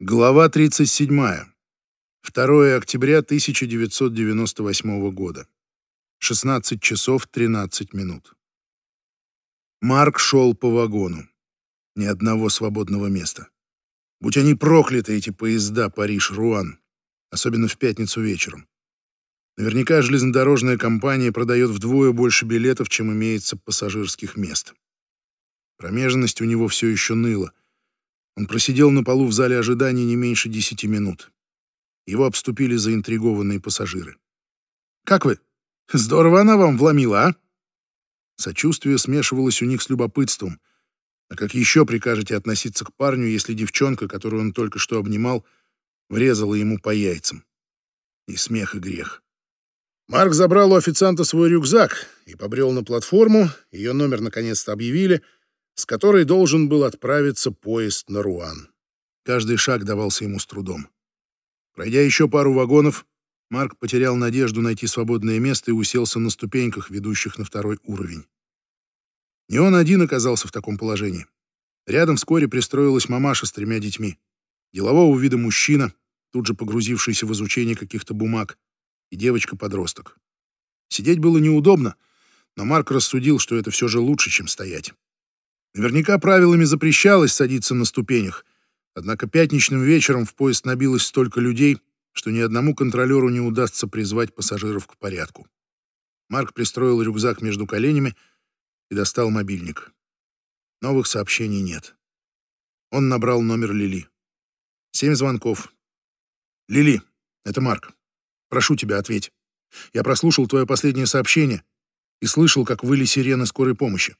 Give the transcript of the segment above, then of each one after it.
Глава 37. 2 октября 1998 года. 16 часов 13 минут. Марк шел по вагону. Ни одного свободного места. Будь они прокляты, эти поезда Париж-Руан. Особенно в пятницу вечером. Наверняка железнодорожная компания продает вдвое больше билетов, чем имеется пассажирских мест. Промежность у него все еще ныла. Он просидел на полу в зале ожидания не меньше десяти минут. Его обступили заинтригованные пассажиры. «Как вы? Здорово она вам вломила, а?» Сочувствие смешивалось у них с любопытством. А как еще прикажете относиться к парню, если девчонка, которую он только что обнимал, врезала ему по яйцам? И смех, и грех. Марк забрал у официанта свой рюкзак и побрел на платформу, ее номер наконец-то объявили — с которой должен был отправиться поезд на Руан. Каждый шаг давался ему с трудом. Пройдя еще пару вагонов, Марк потерял надежду найти свободное место и уселся на ступеньках, ведущих на второй уровень. Не он один оказался в таком положении. Рядом вскоре пристроилась мамаша с тремя детьми. Делового вида мужчина, тут же погрузившийся в изучение каких-то бумаг, и девочка-подросток. Сидеть было неудобно, но Марк рассудил, что это все же лучше, чем стоять. Наверняка правилами запрещалось садиться на ступенях, однако пятничным вечером в поезд набилось столько людей, что ни одному контролеру не удастся призвать пассажиров к порядку. Марк пристроил рюкзак между коленями и достал мобильник. Новых сообщений нет. Он набрал номер Лили. Семь звонков. «Лили, это Марк. Прошу тебя, ответь. Я прослушал твое последнее сообщение и слышал, как выли сирены скорой помощи.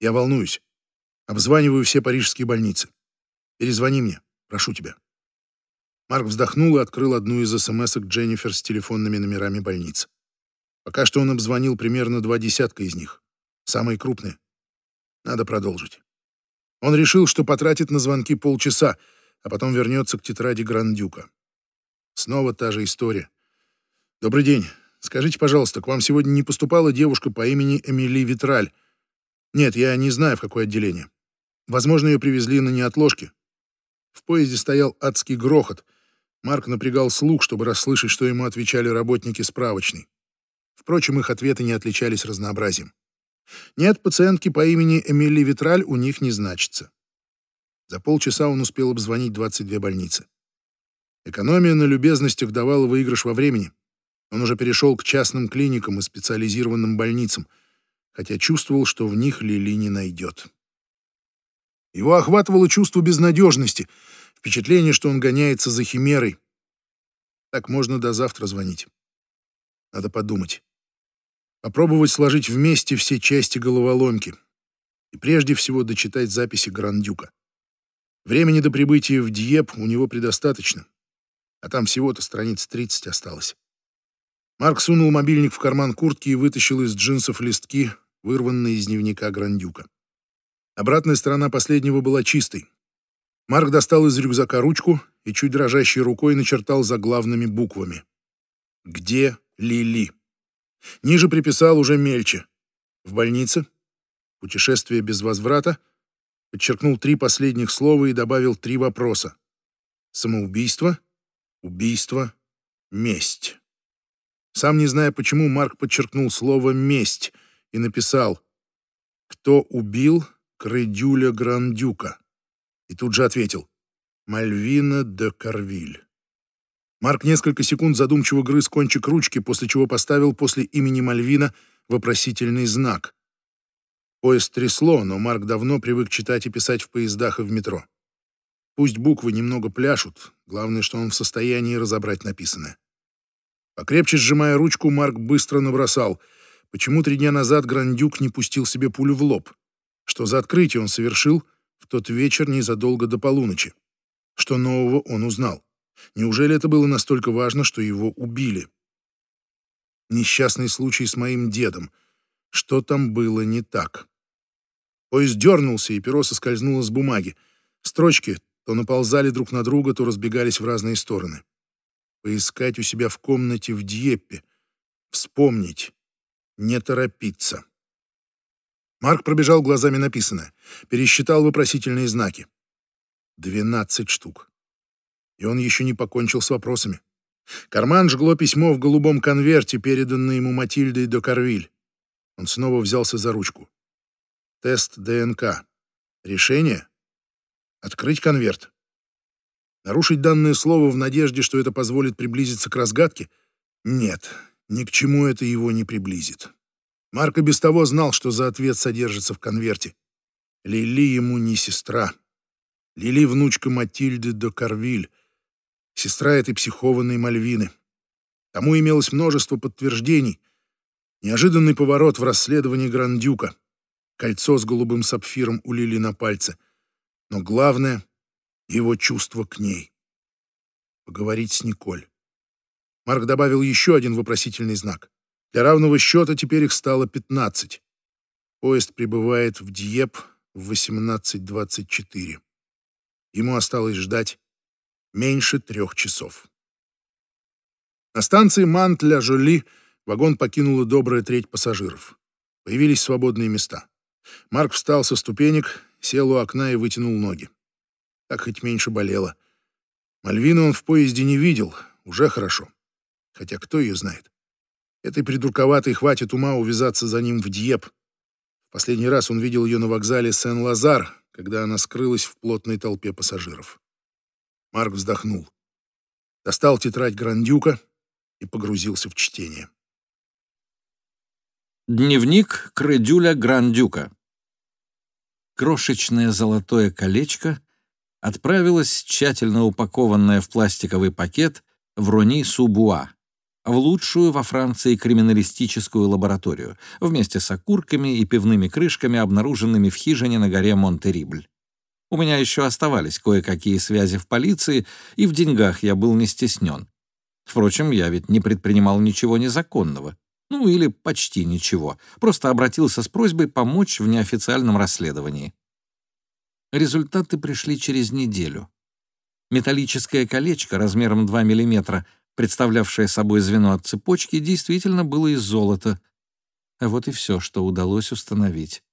Я волнуюсь. Обзваниваю все парижские больницы. Перезвони мне, прошу тебя. Марк вздохнул и открыл одну из смс Дженнифер с телефонными номерами больниц. Пока что он обзвонил примерно два десятка из них. Самые крупные. Надо продолжить. Он решил, что потратит на звонки полчаса, а потом вернется к тетради Грандюка. Снова та же история. «Добрый день. Скажите, пожалуйста, к вам сегодня не поступала девушка по имени Эмили Витраль? Нет, я не знаю, в какое отделение. Возможно, ее привезли на неотложке. В поезде стоял адский грохот. Марк напрягал слух, чтобы расслышать, что ему отвечали работники справочной. Впрочем, их ответы не отличались разнообразием. Нет, пациентки по имени Эмили Витраль у них не значится. За полчаса он успел обзвонить 22 больницы. Экономия на любезностях давала выигрыш во времени. Он уже перешел к частным клиникам и специализированным больницам, хотя чувствовал, что в них Лили не найдет. Его охватывало чувство безнадежности, впечатление, что он гоняется за химерой. Так можно до завтра звонить. Надо подумать. Попробовать сложить вместе все части головоломки. И прежде всего дочитать записи Грандюка. Времени до прибытия в Диеп у него предостаточно. А там всего-то страниц 30 осталось. Марк сунул мобильник в карман куртки и вытащил из джинсов листки, вырванные из дневника Грандюка. Обратная сторона последнего была чистой. Марк достал из рюкзака ручку и чуть дрожащей рукой начертал заглавными буквами. «Где Лили?» Ниже приписал уже мельче. «В больнице?» «Путешествие без возврата?» Подчеркнул три последних слова и добавил три вопроса. «Самоубийство?» «Убийство?» «Месть?» Сам не зная почему, Марк подчеркнул слово «месть» и написал «Кто убил Крыдюля Грандюка. И тут же ответил «Мальвина де Карвиль». Марк несколько секунд задумчиво грыз кончик ручки, после чего поставил после имени Мальвина вопросительный знак. Поезд трясло, но Марк давно привык читать и писать в поездах и в метро. Пусть буквы немного пляшут, главное, что он в состоянии разобрать написанное. Покрепче сжимая ручку, Марк быстро набросал. Почему три дня назад Грандюк не пустил себе пулю в лоб? Что за открытие он совершил в тот вечер незадолго до полуночи? Что нового он узнал? Неужели это было настолько важно, что его убили? Несчастный случай с моим дедом. Что там было не так? Поезд дернулся, и перо соскользнуло с бумаги. Строчки то наползали друг на друга, то разбегались в разные стороны. Поискать у себя в комнате в Дьеппе. Вспомнить. Не торопиться. Марк пробежал глазами написанное, пересчитал вопросительные знаки. Двенадцать штук. И он еще не покончил с вопросами. Карман жгло письмо в голубом конверте, переданное ему Матильдой до Карвиль. Он снова взялся за ручку. Тест ДНК. Решение? Открыть конверт. Нарушить данное слово в надежде, что это позволит приблизиться к разгадке? Нет, ни к чему это его не приблизит. Марк без того знал, что за ответ содержится в конверте. Лили ему не сестра. Лили — внучка Матильды до Карвиль, сестра этой психованной Мальвины. Тому имелось множество подтверждений. Неожиданный поворот в расследовании Грандюка, кольцо с голубым сапфиром у Лили на пальце. Но главное — его чувство к ней. Поговорить с Николь. Марк добавил еще один вопросительный знак. Для равного счета теперь их стало 15. Поезд прибывает в Диеп в 18.24. Ему осталось ждать меньше трех часов. На станции Мант-ля-Жоли вагон покинула добрая треть пассажиров. Появились свободные места. Марк встал со ступенек, сел у окна и вытянул ноги. Так хоть меньше болело. Мальвину он в поезде не видел, уже хорошо. Хотя кто ее знает? Этой придурковатой хватит ума увязаться за ним в Дьеп. В последний раз он видел ее на вокзале Сен-Лазар, когда она скрылась в плотной толпе пассажиров. Марк вздохнул. Достал тетрадь Грандюка и погрузился в чтение. Дневник Кредюля Грандюка. Крошечное золотое колечко отправилось, тщательно упакованное в пластиковый пакет, в Рони-Субуа, в лучшую во Франции криминалистическую лабораторию, вместе с окурками и пивными крышками, обнаруженными в хижине на горе Монтерибль. У меня еще оставались кое-какие связи в полиции, и в деньгах я был не стеснен. Впрочем, я ведь не предпринимал ничего незаконного. Ну, или почти ничего. Просто обратился с просьбой помочь в неофициальном расследовании. Результаты пришли через неделю. Металлическое колечко размером 2 миллиметра представлявшее собой звено от цепочки, действительно было из золота. А вот и все, что удалось установить.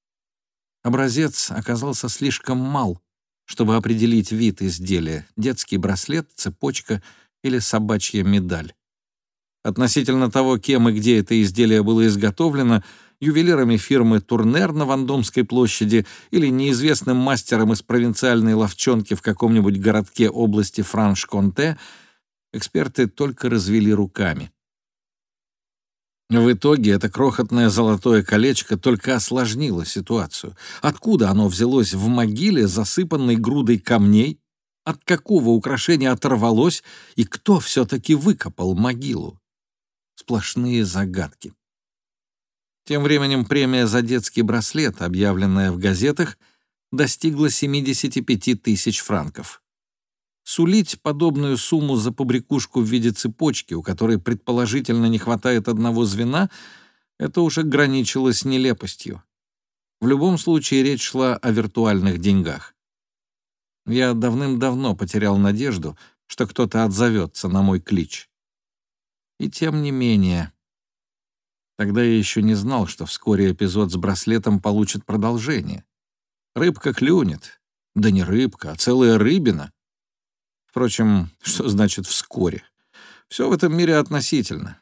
Образец оказался слишком мал, чтобы определить вид изделия — детский браслет, цепочка или собачья медаль. Относительно того, кем и где это изделие было изготовлено, ювелирами фирмы «Турнер» на Вандомской площади или неизвестным мастером из провинциальной ловчонки в каком-нибудь городке области Франш-Конте — эксперты только развели руками. В итоге это крохотное золотое колечко только осложнило ситуацию. Откуда оно взялось в могиле, засыпанной грудой камней? От какого украшения оторвалось? И кто все-таки выкопал могилу? Сплошные загадки. Тем временем премия за детский браслет, объявленная в газетах, достигла 75 тысяч франков. Сулить подобную сумму за побрякушку в виде цепочки, у которой предположительно не хватает одного звена, это уже граничило с нелепостью. В любом случае речь шла о виртуальных деньгах. Я давным-давно потерял надежду, что кто-то отзовется на мой клич. И тем не менее... Тогда я еще не знал, что вскоре эпизод с браслетом получит продолжение. Рыбка клюнет. Да не рыбка, а целая рыбина. Впрочем, что значит «вскоре»? Все в этом мире относительно.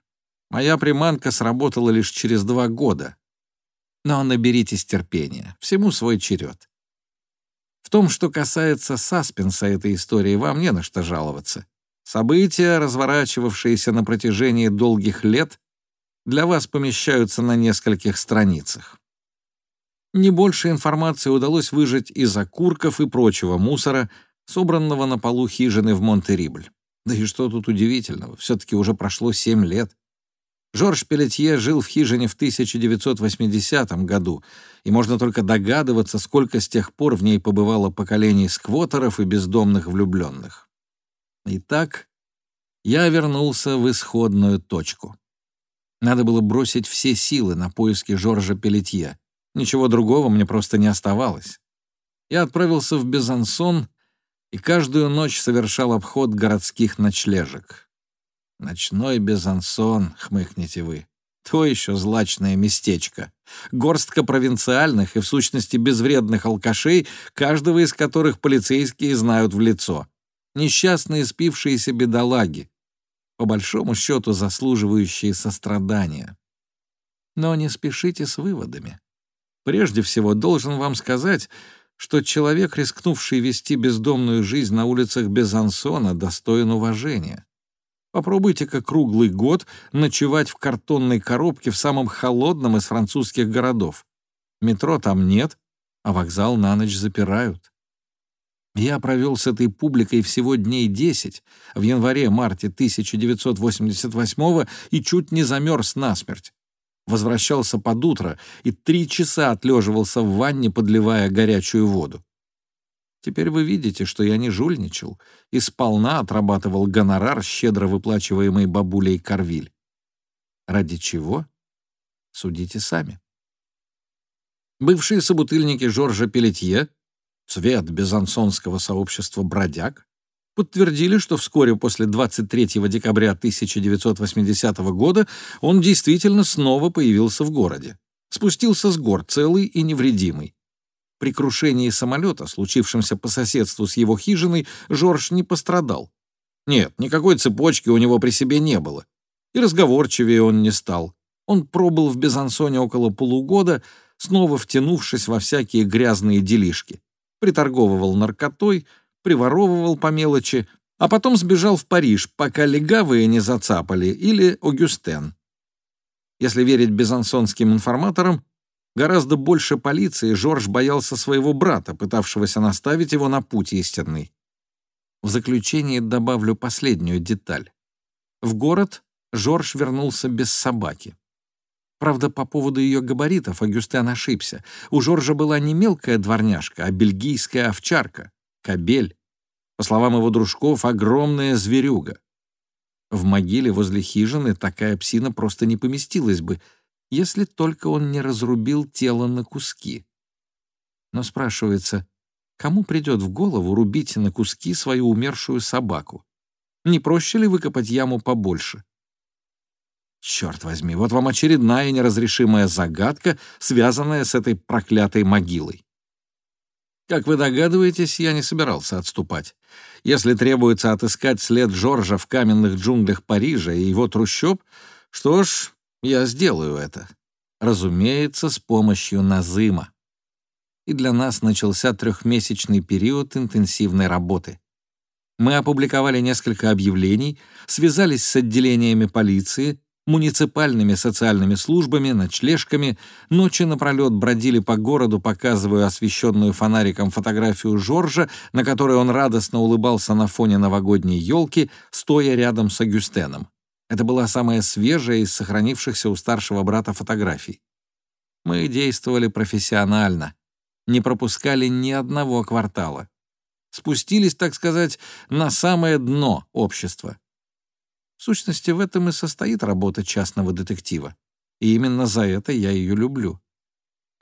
Моя приманка сработала лишь через два года. Но наберитесь терпения, всему свой черед. В том, что касается саспенса этой истории, вам не на что жаловаться. События, разворачивавшиеся на протяжении долгих лет, для вас помещаются на нескольких страницах. Не больше информации удалось выжать из окурков и прочего мусора, собранного на полу хижины в Монтерибль. Да и что тут удивительного, все-таки уже прошло семь лет. Жорж Пелетье жил в хижине в 1980 году, и можно только догадываться, сколько с тех пор в ней побывало поколений сквотеров и бездомных влюбленных. Итак, я вернулся в исходную точку. Надо было бросить все силы на поиски Жоржа Пелетье. Ничего другого мне просто не оставалось. Я отправился в Безансон и каждую ночь совершал обход городских ночлежек. Ночной Безансон, хмыкнете вы. То еще злачное местечко. Горстка провинциальных и, в сущности, безвредных алкашей, каждого из которых полицейские знают в лицо. Несчастные спившиеся бедолаги, по большому счету заслуживающие сострадания. Но не спешите с выводами. Прежде всего, должен вам сказать, что человек, рискнувший вести бездомную жизнь на улицах Безансона, достоин уважения. Попробуйте-ка круглый год ночевать в картонной коробке в самом холодном из французских городов. Метро там нет, а вокзал на ночь запирают. Я провел с этой публикой всего дней 10 в январе-марте 1988 и чуть не замерз насмерть. Возвращался под утро и три часа отлеживался в ванне, подливая горячую воду. Теперь вы видите, что я не жульничал и сполна отрабатывал гонорар, щедро выплачиваемый бабулей Корвиль. Ради чего? Судите сами. Бывшие собутыльники Жоржа Пелетье цвет безансонского сообщества «Бродяг», подтвердили, что вскоре после 23 декабря 1980 года он действительно снова появился в городе. Спустился с гор целый и невредимый. При крушении самолета, случившемся по соседству с его хижиной, Жорж не пострадал. Нет, никакой цепочки у него при себе не было. И разговорчивее он не стал. Он пробыл в Безансоне около полугода, снова втянувшись во всякие грязные делишки приторговывал наркотой, приворовывал по мелочи, а потом сбежал в Париж, пока легавые не зацапали, или Огюстен. Если верить безансонским информаторам, гораздо больше полиции Жорж боялся своего брата, пытавшегося наставить его на путь истинный. В заключение добавлю последнюю деталь. В город Жорж вернулся без собаки. Правда, по поводу ее габаритов Агюстен ошибся. У Жоржа была не мелкая дворняжка, а бельгийская овчарка, кобель. По словам его дружков, огромная зверюга. В могиле возле хижины такая псина просто не поместилась бы, если только он не разрубил тело на куски. Но спрашивается, кому придет в голову рубить на куски свою умершую собаку? Не проще ли выкопать яму побольше? Черт возьми, вот вам очередная неразрешимая загадка, связанная с этой проклятой могилой. Как вы догадываетесь, я не собирался отступать. Если требуется отыскать след Жоржа в каменных джунглях Парижа и его трущоб, что ж, я сделаю это. Разумеется, с помощью Назыма. И для нас начался трехмесячный период интенсивной работы. Мы опубликовали несколько объявлений, связались с отделениями полиции, муниципальными социальными службами, ночлежками, ночи напролет бродили по городу, показывая освещенную фонариком фотографию Жоржа, на которой он радостно улыбался на фоне новогодней елки, стоя рядом с Агюстеном. Это была самая свежая из сохранившихся у старшего брата фотографий. Мы действовали профессионально, не пропускали ни одного квартала. Спустились, так сказать, на самое дно общества. В сущности, в этом и состоит работа частного детектива. И именно за это я ее люблю.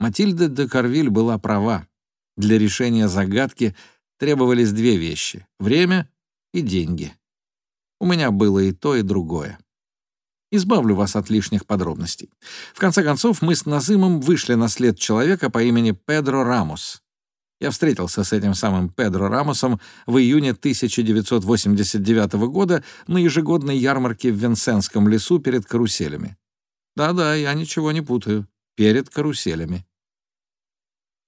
Матильда де Карвиль была права. Для решения загадки требовались две вещи — время и деньги. У меня было и то, и другое. Избавлю вас от лишних подробностей. В конце концов, мы с Назымом вышли на след человека по имени Педро Рамос. Я встретился с этим самым Педро Рамосом в июне 1989 года на ежегодной ярмарке в Венсенском лесу перед каруселями. Да-да, я ничего не путаю. Перед каруселями.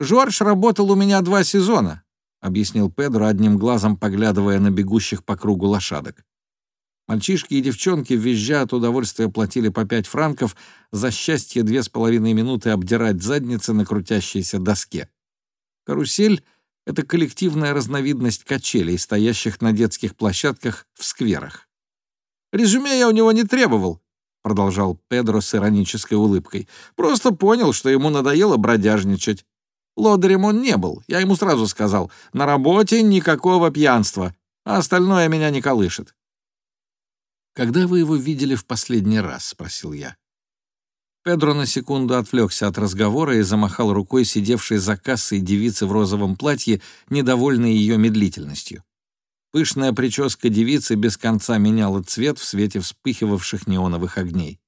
«Жорж работал у меня два сезона», — объяснил Педро, одним глазом поглядывая на бегущих по кругу лошадок. Мальчишки и девчонки, визжа от удовольствия, платили по пять франков за счастье две с половиной минуты обдирать задницы на крутящейся доске. Карусель — это коллективная разновидность качелей, стоящих на детских площадках в скверах. «Резюме я у него не требовал», — продолжал Педро с иронической улыбкой. «Просто понял, что ему надоело бродяжничать. Лодырем он не был, я ему сразу сказал. На работе никакого пьянства, а остальное меня не колышет». «Когда вы его видели в последний раз?» — спросил я. Педро на секунду отвлекся от разговора и замахал рукой сидевшей за кассой девицы в розовом платье, недовольной ее медлительностью. Пышная прическа девицы без конца меняла цвет в свете вспыхивавших неоновых огней.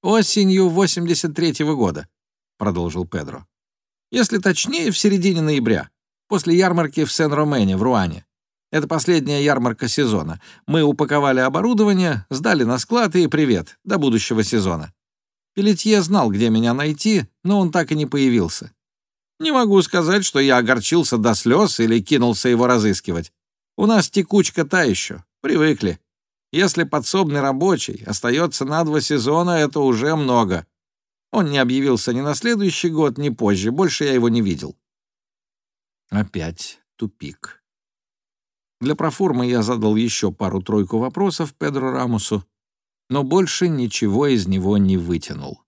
«Осенью 83-го года», — продолжил Педро. «Если точнее, в середине ноября, после ярмарки в Сен-Ромене в Руане. Это последняя ярмарка сезона. Мы упаковали оборудование, сдали на склад и привет, до будущего сезона. Пелетье знал, где меня найти, но он так и не появился. Не могу сказать, что я огорчился до слез или кинулся его разыскивать. У нас текучка та еще, привыкли. Если подсобный рабочий остается на два сезона, это уже много. Он не объявился ни на следующий год, ни позже, больше я его не видел. Опять тупик. Для проформы я задал еще пару-тройку вопросов Педро Рамусу, но больше ничего из него не вытянул.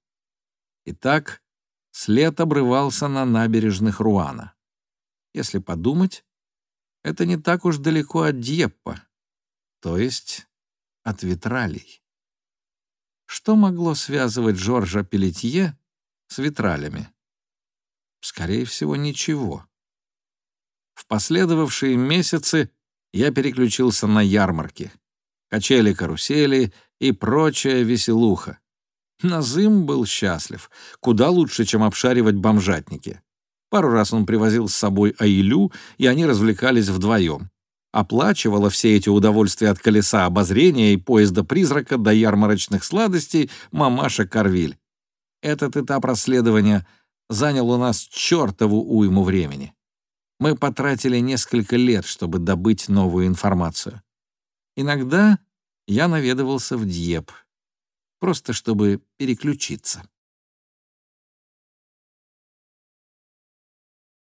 Итак, след обрывался на набережных Руана. Если подумать, это не так уж далеко от Дьеппа, то есть от Витралей. Что могло связывать Жоржа Пелетье с Витралями? Скорее всего, ничего. В последовавшие месяцы я переключился на ярмарки, качели-карусели и прочая веселуха. Назым был счастлив, куда лучше, чем обшаривать бомжатники. Пару раз он привозил с собой Аилю, и они развлекались вдвоем. Оплачивала все эти удовольствия от колеса обозрения и поезда-призрака до ярмарочных сладостей мамаша Карвиль. Этот этап расследования занял у нас чертову уйму времени. Мы потратили несколько лет, чтобы добыть новую информацию. Иногда я наведывался в Дьеп, просто чтобы переключиться.